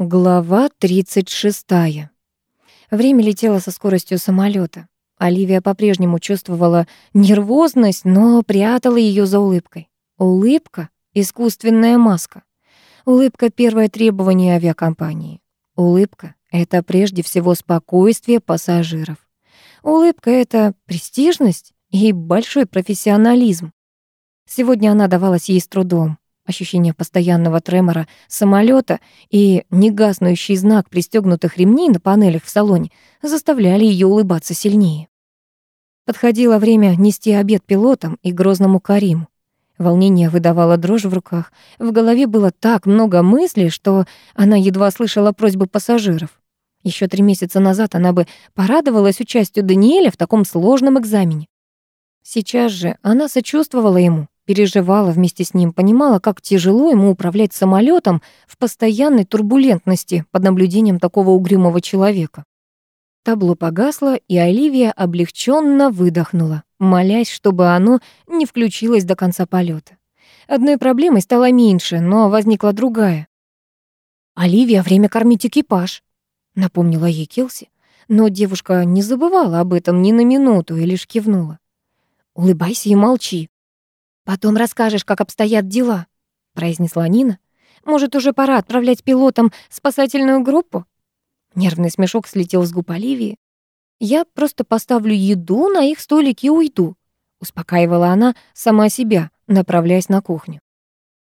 Глава 36. Время летело со скоростью самолета. Оливия по-прежнему чувствовала нервозность, но прятала ее за улыбкой. Улыбка — искусственная маска. Улыбка — первое требование авиакомпании. Улыбка — это прежде всего спокойствие пассажиров. Улыбка — это престижность и большой профессионализм. Сегодня она давалась ей с трудом. Ощущение постоянного тремора самолета и негаснущий знак пристегнутых ремней на панелях в салоне заставляли ее улыбаться сильнее. Подходило время нести обед пилотам и грозному Кариму. Волнение выдавало дрожь в руках. В голове было так много мыслей, что она едва слышала просьбы пассажиров. Еще три месяца назад она бы порадовалась участию Даниэля в таком сложном экзамене. Сейчас же она сочувствовала ему, переживала вместе с ним, понимала, как тяжело ему управлять самолетом в постоянной турбулентности под наблюдением такого угрюмого человека. Табло погасло, и Оливия облегченно выдохнула, молясь, чтобы оно не включилось до конца полета. Одной проблемой стало меньше, но возникла другая. «Оливия, время кормить экипаж», — напомнила ей Келси. Но девушка не забывала об этом ни на минуту и лишь кивнула. «Улыбайся и молчи», «Потом расскажешь, как обстоят дела», — произнесла Нина. «Может, уже пора отправлять пилотам спасательную группу?» Нервный смешок слетел с губ Оливии. «Я просто поставлю еду на их столик и уйду», — успокаивала она сама себя, направляясь на кухню.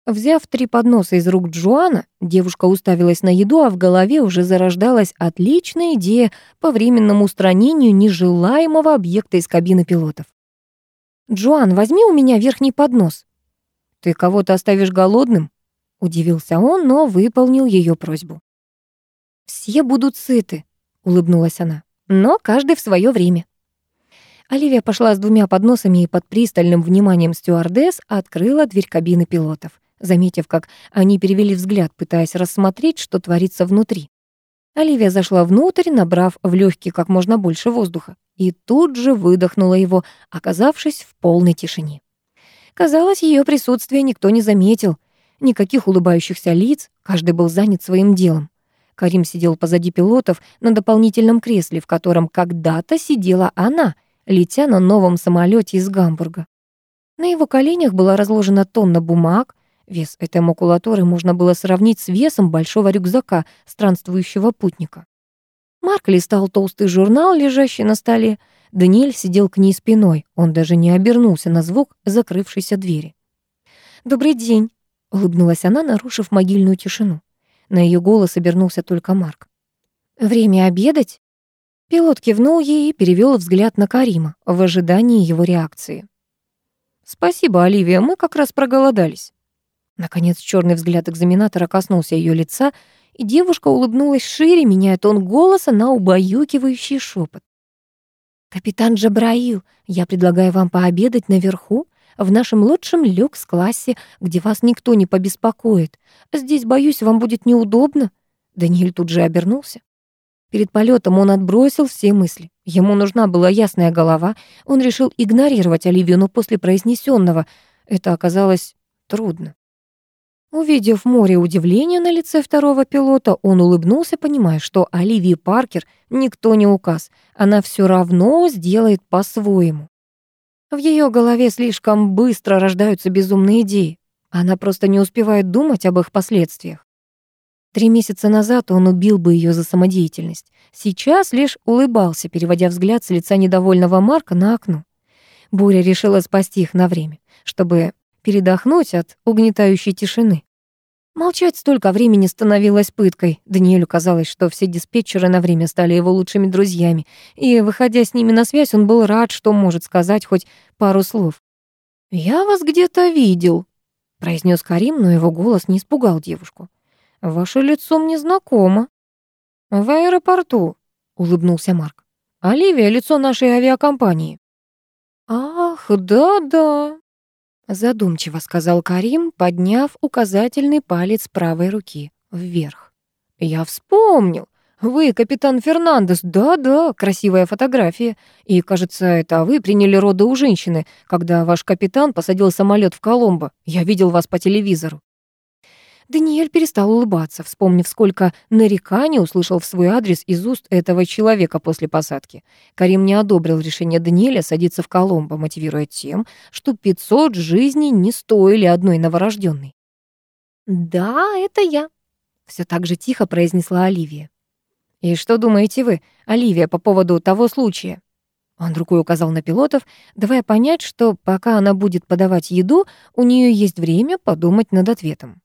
Взяв три подноса из рук Джоана, девушка уставилась на еду, а в голове уже зарождалась отличная идея по временному устранению нежелаемого объекта из кабины пилотов. «Джоан, возьми у меня верхний поднос». «Ты кого-то оставишь голодным?» — удивился он, но выполнил ее просьбу. «Все будут сыты», — улыбнулась она, «но каждый в свое время». Оливия пошла с двумя подносами и под пристальным вниманием стюардесс открыла дверь кабины пилотов, заметив, как они перевели взгляд, пытаясь рассмотреть, что творится внутри. Оливия зашла внутрь, набрав в легкие как можно больше воздуха, и тут же выдохнула его, оказавшись в полной тишине. Казалось, ее присутствие никто не заметил. Никаких улыбающихся лиц, каждый был занят своим делом. Карим сидел позади пилотов на дополнительном кресле, в котором когда-то сидела она, летя на новом самолете из Гамбурга. На его коленях была разложена тонна бумаг, Вес этой макулатуры можно было сравнить с весом большого рюкзака странствующего путника. Марк листал толстый журнал, лежащий на столе. Даниэль сидел к ней спиной. Он даже не обернулся на звук закрывшейся двери. «Добрый день», — улыбнулась она, нарушив могильную тишину. На ее голос обернулся только Марк. «Время обедать?» Пилот кивнул ей и перевел взгляд на Карима в ожидании его реакции. «Спасибо, Оливия, мы как раз проголодались». Наконец черный взгляд экзаменатора коснулся ее лица, и девушка улыбнулась шире, меняя тон голоса на убаюкивающий шепот. «Капитан Джабраил, я предлагаю вам пообедать наверху, в нашем лучшем люкс-классе, где вас никто не побеспокоит. Здесь, боюсь, вам будет неудобно». Даниэль тут же обернулся. Перед полетом он отбросил все мысли. Ему нужна была ясная голова. Он решил игнорировать Оливию, но после произнесенного это оказалось трудно. Увидев море удивления на лице второго пилота, он улыбнулся, понимая, что Оливии Паркер никто не указ, она все равно сделает по-своему. В ее голове слишком быстро рождаются безумные идеи. Она просто не успевает думать об их последствиях. Три месяца назад он убил бы ее за самодеятельность. Сейчас лишь улыбался, переводя взгляд с лица недовольного Марка на окно. Буря решила спасти их на время, чтобы передохнуть от угнетающей тишины. Молчать столько времени становилось пыткой. Даниэлю казалось, что все диспетчеры на время стали его лучшими друзьями, и, выходя с ними на связь, он был рад, что может сказать хоть пару слов. «Я вас где-то видел», — произнес Карим, но его голос не испугал девушку. «Ваше лицо мне знакомо». «В аэропорту», — улыбнулся Марк. «Оливия — лицо нашей авиакомпании». «Ах, да-да», Задумчиво сказал Карим, подняв указательный палец правой руки вверх. «Я вспомнил. Вы, капитан Фернандес, да-да, красивая фотография. И, кажется, это вы приняли роды у женщины, когда ваш капитан посадил самолет в Коломбо. Я видел вас по телевизору». Даниэль перестал улыбаться, вспомнив, сколько нареканий услышал в свой адрес из уст этого человека после посадки. Карим не одобрил решение Даниэля садиться в Коломбо, мотивируя тем, что 500 жизней не стоили одной новорожденной. «Да, это я», — все так же тихо произнесла Оливия. «И что думаете вы, Оливия, по поводу того случая?» Он рукой указал на пилотов, давая понять, что пока она будет подавать еду, у нее есть время подумать над ответом.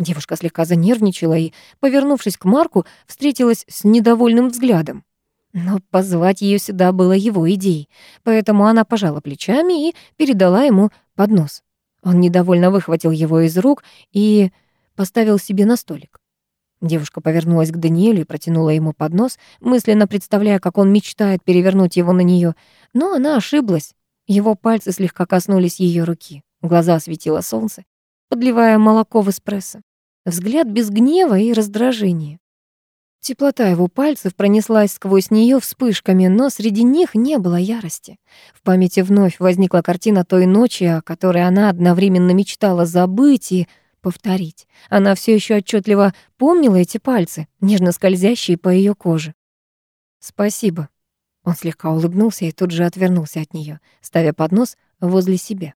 Девушка слегка занервничала и, повернувшись к Марку, встретилась с недовольным взглядом. Но позвать ее сюда было его идеей, поэтому она пожала плечами и передала ему поднос. Он недовольно выхватил его из рук и поставил себе на столик. Девушка повернулась к Даниэлю и протянула ему поднос, мысленно представляя, как он мечтает перевернуть его на нее, но она ошиблась. Его пальцы слегка коснулись ее руки. Глаза осветило солнце, подливая молоко в эспрессо. Взгляд без гнева и раздражения. Теплота его пальцев пронеслась сквозь нее вспышками, но среди них не было ярости. В памяти вновь возникла картина той ночи, о которой она одновременно мечтала забыть и повторить. Она все еще отчетливо помнила эти пальцы, нежно скользящие по ее коже. «Спасибо». Он слегка улыбнулся и тут же отвернулся от нее, ставя поднос возле себя.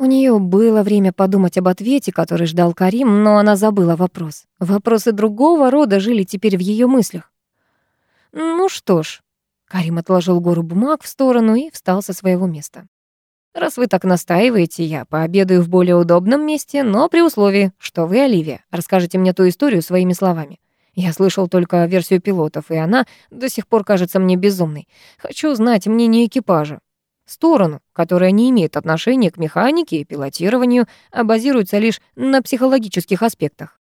У нее было время подумать об ответе, который ждал Карим, но она забыла вопрос. Вопросы другого рода жили теперь в ее мыслях. «Ну что ж», — Карим отложил гору бумаг в сторону и встал со своего места. «Раз вы так настаиваете, я пообедаю в более удобном месте, но при условии, что вы, Оливия, расскажете мне ту историю своими словами. Я слышал только версию пилотов, и она до сих пор кажется мне безумной. Хочу знать мнение экипажа сторону, которая не имеет отношения к механике и пилотированию, а базируется лишь на психологических аспектах.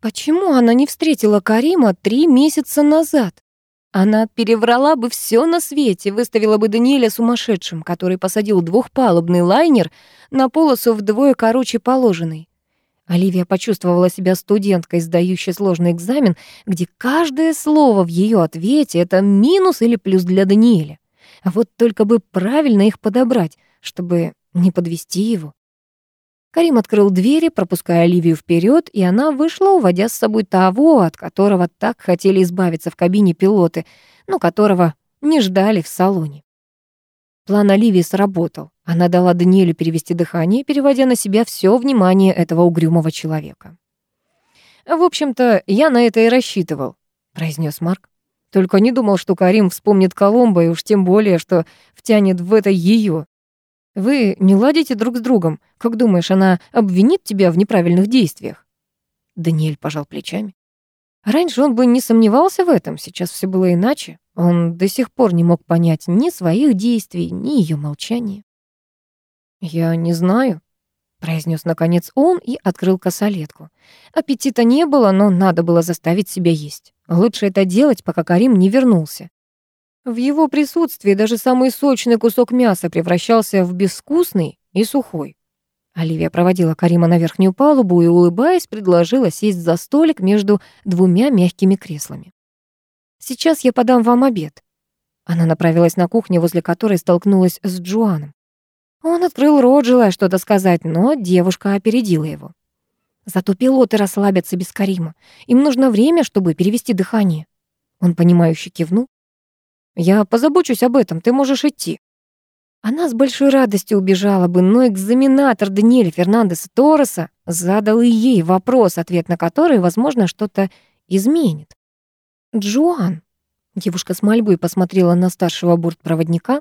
Почему она не встретила Карима три месяца назад? Она переврала бы все на свете, выставила бы Даниэля сумасшедшим, который посадил двухпалубный лайнер на полосу вдвое короче положенной. Оливия почувствовала себя студенткой, сдающей сложный экзамен, где каждое слово в ее ответе — это минус или плюс для Даниэля. А вот только бы правильно их подобрать, чтобы не подвести его. Карим открыл двери, пропуская Оливию вперед, и она вышла, уводя с собой того, от которого так хотели избавиться в кабине пилоты, но которого не ждали в салоне. План Оливии сработал. Она дала Даниэлю перевести дыхание, переводя на себя все внимание этого угрюмого человека. «В общем-то, я на это и рассчитывал», — произнес Марк. Только не думал, что Карим вспомнит Коломбо, и уж тем более, что втянет в это ее. Вы не ладите друг с другом. Как думаешь, она обвинит тебя в неправильных действиях? Даниэль пожал плечами. Раньше он бы не сомневался в этом, сейчас все было иначе. Он до сих пор не мог понять ни своих действий, ни ее молчания. «Я не знаю», — произнес наконец он и открыл косолетку. Аппетита не было, но надо было заставить себя есть. Лучше это делать, пока Карим не вернулся. В его присутствии даже самый сочный кусок мяса превращался в безвкусный и сухой. Оливия проводила Карима на верхнюю палубу и, улыбаясь, предложила сесть за столик между двумя мягкими креслами. «Сейчас я подам вам обед». Она направилась на кухню, возле которой столкнулась с Джоаном. Он открыл рот, желая что-то сказать, но девушка опередила его. Зато пилоты расслабятся без Карима. Им нужно время, чтобы перевести дыхание. Он понимающе кивнул. Я позабочусь об этом, ты можешь идти. Она с большой радостью убежала бы, но экзаменатор Даниэля Фернандеса Торреса задал и ей вопрос, ответ на который, возможно, что-то изменит. «Джоан», — девушка с мольбой посмотрела на старшего бортпроводника,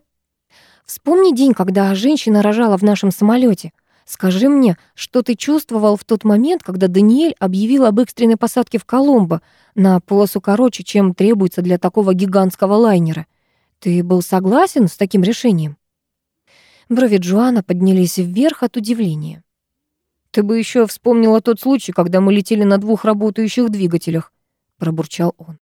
«вспомни день, когда женщина рожала в нашем самолете. Скажи мне, что ты чувствовал в тот момент, когда Даниэль объявил об экстренной посадке в Коломбо на полосу короче, чем требуется для такого гигантского лайнера? Ты был согласен с таким решением?» Брови Джоана поднялись вверх от удивления. «Ты бы еще вспомнила тот случай, когда мы летели на двух работающих двигателях», — пробурчал он.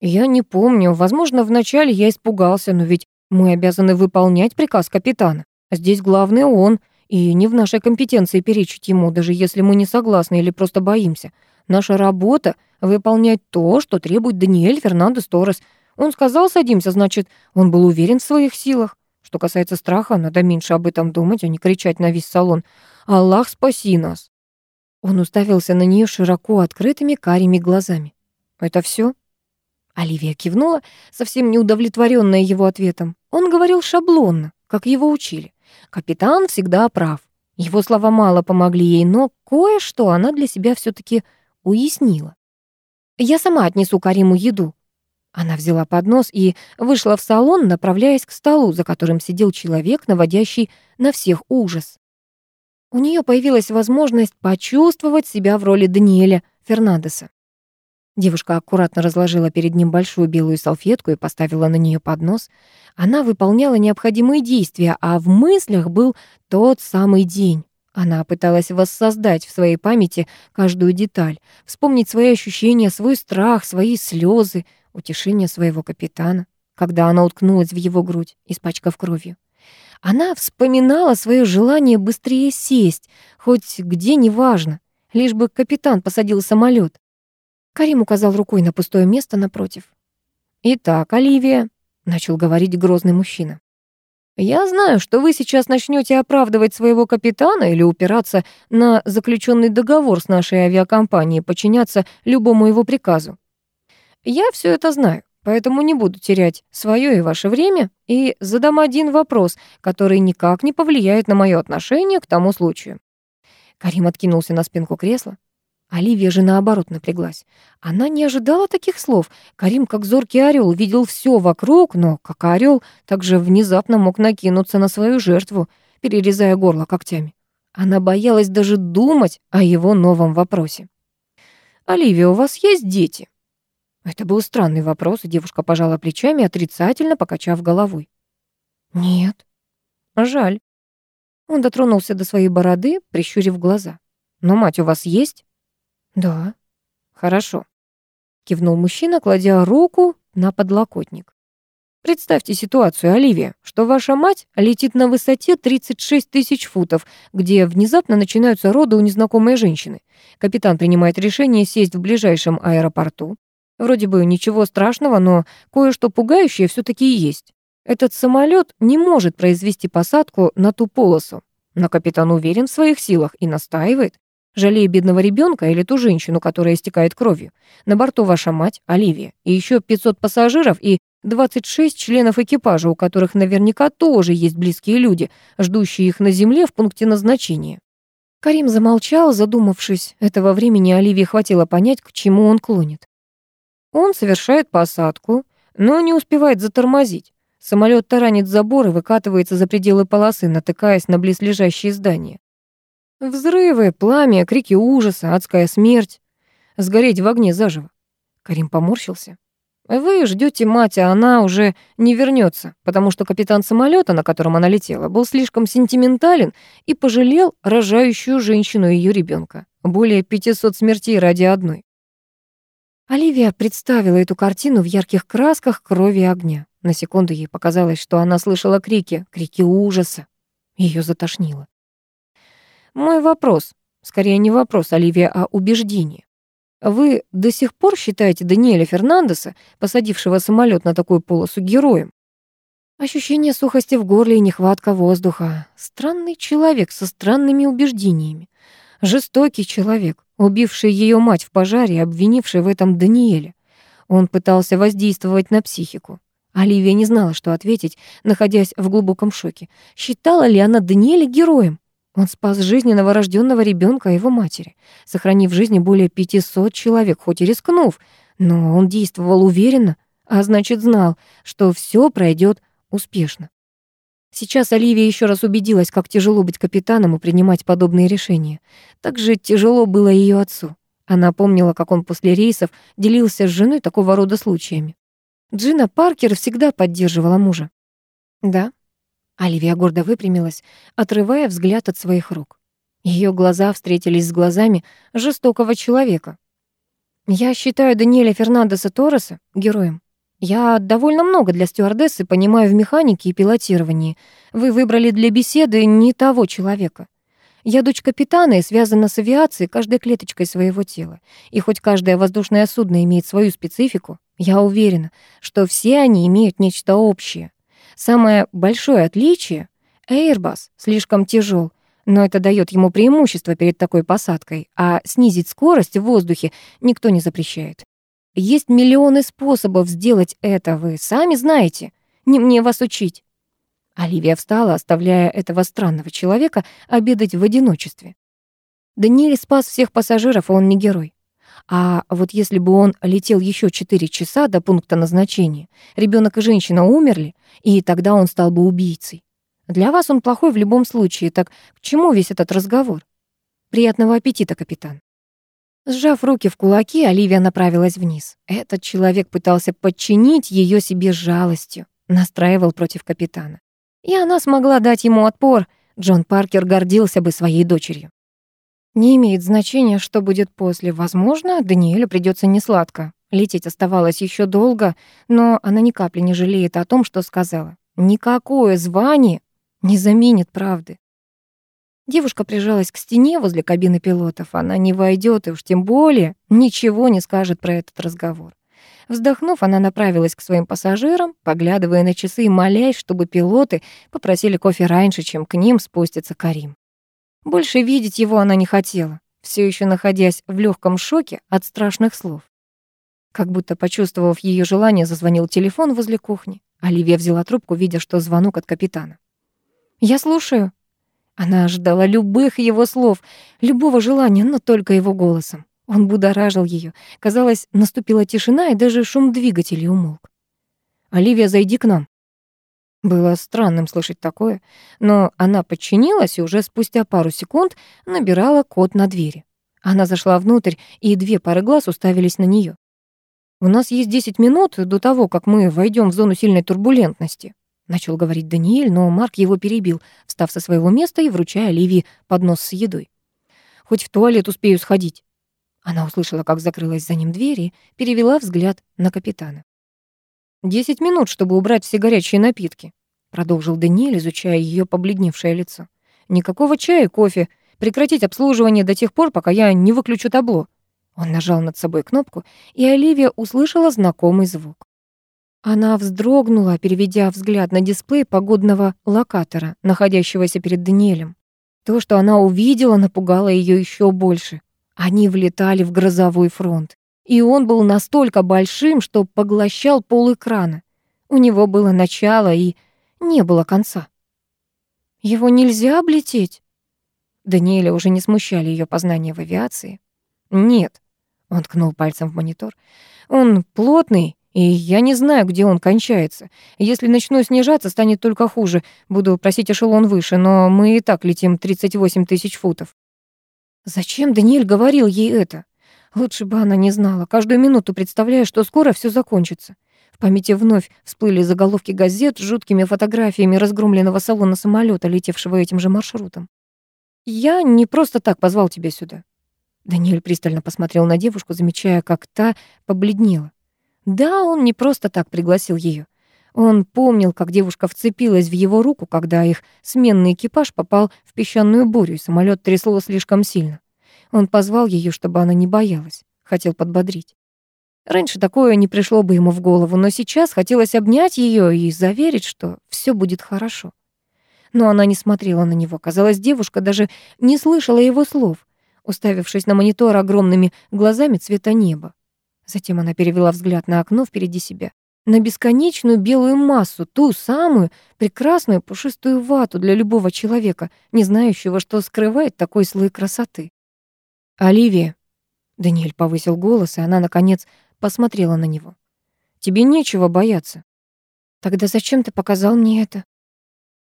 «Я не помню. Возможно, вначале я испугался, но ведь мы обязаны выполнять приказ капитана. Здесь главный он — и не в нашей компетенции перечить ему, даже если мы не согласны или просто боимся. Наша работа — выполнять то, что требует Даниэль Фернандес Торрес. Он сказал «садимся», значит, он был уверен в своих силах. Что касается страха, надо меньше об этом думать, а не кричать на весь салон. «Аллах, спаси нас!» Он уставился на нее широко открытыми карими глазами. «Это все? Оливия кивнула, совсем не удовлетворенная его ответом. Он говорил шаблонно, как его учили. Капитан всегда прав. Его слова мало помогли ей, но кое-что она для себя все таки уяснила. «Я сама отнесу Кариму еду». Она взяла поднос и вышла в салон, направляясь к столу, за которым сидел человек, наводящий на всех ужас. У нее появилась возможность почувствовать себя в роли Даниэля Фернандеса. Девушка аккуратно разложила перед ним большую белую салфетку и поставила на нее поднос. Она выполняла необходимые действия, а в мыслях был тот самый день. Она пыталась воссоздать в своей памяти каждую деталь, вспомнить свои ощущения, свой страх, свои слезы, утешение своего капитана, когда она уткнулась в его грудь, испачкав кровью. Она вспоминала свое желание быстрее сесть, хоть где неважно, лишь бы капитан посадил самолет. Карим указал рукой на пустое место напротив. «Итак, Оливия», — начал говорить грозный мужчина, «я знаю, что вы сейчас начнете оправдывать своего капитана или упираться на заключенный договор с нашей авиакомпанией, подчиняться любому его приказу. Я все это знаю, поэтому не буду терять свое и ваше время и задам один вопрос, который никак не повлияет на мое отношение к тому случаю». Карим откинулся на спинку кресла. Оливия же наоборот напряглась. Она не ожидала таких слов. Карим, как зоркий орел, видел все вокруг, но, как орел, также внезапно мог накинуться на свою жертву, перерезая горло когтями. Она боялась даже думать о его новом вопросе. «Оливия, у вас есть дети?» Это был странный вопрос, и девушка пожала плечами, отрицательно покачав головой. «Нет». «Жаль». Он дотронулся до своей бороды, прищурив глаза. «Но мать у вас есть?» «Да». «Хорошо», — кивнул мужчина, кладя руку на подлокотник. Представьте ситуацию, Оливия, что ваша мать летит на высоте 36 тысяч футов, где внезапно начинаются роды у незнакомой женщины. Капитан принимает решение сесть в ближайшем аэропорту. Вроде бы ничего страшного, но кое-что пугающее все таки есть. Этот самолет не может произвести посадку на ту полосу. Но капитан уверен в своих силах и настаивает, Жалею бедного ребенка или ту женщину, которая истекает кровью. На борту ваша мать, Оливия, и еще 500 пассажиров и 26 членов экипажа, у которых наверняка тоже есть близкие люди, ждущие их на земле в пункте назначения. Карим замолчал, задумавшись. Этого времени Оливии хватило понять, к чему он клонит. Он совершает посадку, но не успевает затормозить. Самолет таранит забор и выкатывается за пределы полосы, натыкаясь на близлежащие здания. Взрывы, пламя, крики ужаса, адская смерть. Сгореть в огне заживо. Карим поморщился. Вы ждете мать, а она уже не вернется, потому что капитан самолета, на котором она летела, был слишком сентиментален и пожалел рожающую женщину и ее ребенка. Более 500 смертей ради одной. Оливия представила эту картину в ярких красках крови и огня. На секунду ей показалось, что она слышала крики, крики ужаса. Ее затошнило. Мой вопрос, скорее не вопрос, Оливия, а убеждение. Вы до сих пор считаете Даниэля Фернандеса, посадившего самолет на такую полосу, героем? Ощущение сухости в горле и нехватка воздуха. Странный человек со странными убеждениями. Жестокий человек, убивший ее мать в пожаре и обвинивший в этом Даниэля. Он пытался воздействовать на психику. Оливия не знала, что ответить, находясь в глубоком шоке. Считала ли она Даниэля героем? Он спас жизни новорожденного ребенка и его матери, сохранив жизни более 500 человек, хоть и рискнув, но он действовал уверенно, а значит знал, что все пройдет успешно. Сейчас Оливия еще раз убедилась, как тяжело быть капитаном и принимать подобные решения. Так же тяжело было ее отцу. Она помнила, как он после рейсов делился с женой такого рода случаями. Джина Паркер всегда поддерживала мужа. Да, Оливия гордо выпрямилась, отрывая взгляд от своих рук. Ее глаза встретились с глазами жестокого человека. «Я считаю Даниэля Фернандеса Торреса героем. Я довольно много для стюардессы понимаю в механике и пилотировании. Вы выбрали для беседы не того человека. Я дочь капитана и связана с авиацией каждой клеточкой своего тела. И хоть каждое воздушное судно имеет свою специфику, я уверена, что все они имеют нечто общее. Самое большое отличие — Airbus слишком тяжел, Но это дает ему преимущество перед такой посадкой, а снизить скорость в воздухе никто не запрещает. Есть миллионы способов сделать это, вы сами знаете. Не мне вас учить. Оливия встала, оставляя этого странного человека обедать в одиночестве. Даниэль спас всех пассажиров, а он не герой. А вот если бы он летел еще 4 часа до пункта назначения, ребенок и женщина умерли, и тогда он стал бы убийцей. Для вас он плохой в любом случае, так к чему весь этот разговор? Приятного аппетита, капитан. Сжав руки в кулаки, Оливия направилась вниз. Этот человек пытался подчинить ее себе жалостью, настраивал против капитана. И она смогла дать ему отпор. Джон Паркер гордился бы своей дочерью. Не имеет значения, что будет после. Возможно, Даниэлю придется несладко. Лететь оставалось еще долго, но она ни капли не жалеет о том, что сказала. Никакое звание не заменит правды. Девушка прижалась к стене возле кабины пилотов. Она не войдет и уж тем более ничего не скажет про этот разговор. Вздохнув, она направилась к своим пассажирам, поглядывая на часы и молясь, чтобы пилоты попросили кофе раньше, чем к ним спустится Карим. Больше видеть его она не хотела, все еще находясь в легком шоке от страшных слов. Как будто почувствовав ее желание, зазвонил телефон возле кухни. Оливия взяла трубку, видя, что звонок от капитана. «Я слушаю». Она ожидала любых его слов, любого желания, но только его голосом. Он будоражил ее. Казалось, наступила тишина, и даже шум двигателей умолк. «Оливия, зайди к нам». Было странным слышать такое, но она подчинилась и уже спустя пару секунд набирала код на двери. Она зашла внутрь, и две пары глаз уставились на нее. «У нас есть 10 минут до того, как мы войдем в зону сильной турбулентности», начал говорить Даниэль, но Марк его перебил, встав со своего места и вручая Оливии поднос с едой. «Хоть в туалет успею сходить». Она услышала, как закрылась за ним дверь и перевела взгляд на капитана. «Десять минут, чтобы убрать все горячие напитки», продолжил Даниэль, изучая ее побледневшее лицо. «Никакого чая и кофе. Прекратить обслуживание до тех пор, пока я не выключу табло». Он нажал над собой кнопку, и Оливия услышала знакомый звук. Она вздрогнула, переведя взгляд на дисплей погодного локатора, находящегося перед Даниэлем. То, что она увидела, напугало ее еще больше. Они влетали в грозовой фронт и он был настолько большим, что поглощал пол экрана. У него было начало и не было конца. Его нельзя облететь. Даниэля уже не смущали ее познания в авиации. Нет, он ткнул пальцем в монитор. Он плотный, и я не знаю, где он кончается. Если начну снижаться, станет только хуже. Буду просить эшелон выше, но мы и так летим 38 тысяч футов. Зачем Даниэль говорил ей это? Лучше бы она не знала, каждую минуту представляя, что скоро все закончится. В памяти вновь всплыли заголовки газет с жуткими фотографиями разгромленного салона самолета, летевшего этим же маршрутом. «Я не просто так позвал тебя сюда». Даниэль пристально посмотрел на девушку, замечая, как та побледнела. Да, он не просто так пригласил ее. Он помнил, как девушка вцепилась в его руку, когда их сменный экипаж попал в песчаную бурю, и самолет трясло слишком сильно. Он позвал ее, чтобы она не боялась, хотел подбодрить. Раньше такое не пришло бы ему в голову, но сейчас хотелось обнять ее и заверить, что все будет хорошо. Но она не смотрела на него. Казалось, девушка даже не слышала его слов, уставившись на монитор огромными глазами цвета неба. Затем она перевела взгляд на окно впереди себя, на бесконечную белую массу, ту самую прекрасную пушистую вату для любого человека, не знающего, что скрывает такой слой красоты. «Оливия!» Даниэль повысил голос, и она, наконец, посмотрела на него. «Тебе нечего бояться». «Тогда зачем ты показал мне это?»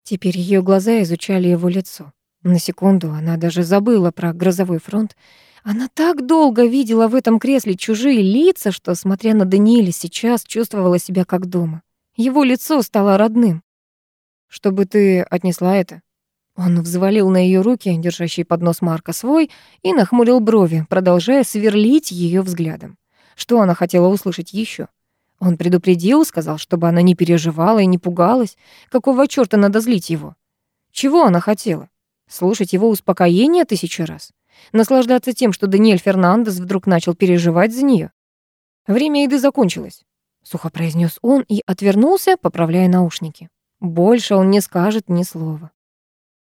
Теперь ее глаза изучали его лицо. На секунду она даже забыла про грозовой фронт. Она так долго видела в этом кресле чужие лица, что, смотря на Даниэля, сейчас чувствовала себя как дома. Его лицо стало родным. «Чтобы ты отнесла это?» Он взвалил на ее руки, держащий поднос Марка свой, и нахмурил брови, продолжая сверлить ее взглядом. Что она хотела услышать еще? Он предупредил, сказал, чтобы она не переживала и не пугалась. Какого чёрта надо злить его? Чего она хотела? Слушать его успокоение тысячу раз? Наслаждаться тем, что Даниэль Фернандес вдруг начал переживать за нее? Время еды закончилось, сухо произнес он и отвернулся, поправляя наушники. Больше он не скажет ни слова.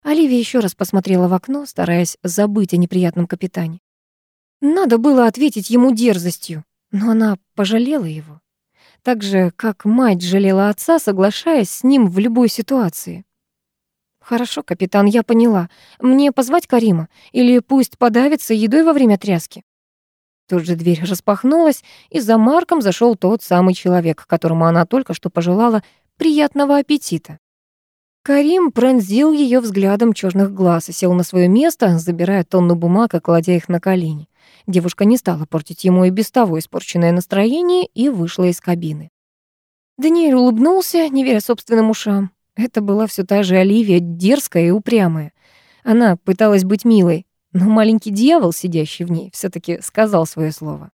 Оливия еще раз посмотрела в окно, стараясь забыть о неприятном капитане. Надо было ответить ему дерзостью, но она пожалела его. Так же, как мать жалела отца, соглашаясь с ним в любой ситуации. «Хорошо, капитан, я поняла. Мне позвать Карима? Или пусть подавится едой во время тряски?» Тут же дверь распахнулась, и за Марком зашел тот самый человек, которому она только что пожелала приятного аппетита. Карим пронзил ее взглядом черных глаз и сел на свое место, забирая тонну бумаг и кладя их на колени. Девушка не стала портить ему и без того испорченное настроение и вышла из кабины. Даниэль улыбнулся, не веря собственным ушам. Это была все та же Оливия, дерзкая и упрямая. Она пыталась быть милой, но маленький дьявол, сидящий в ней, все таки сказал свое слово.